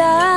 bisa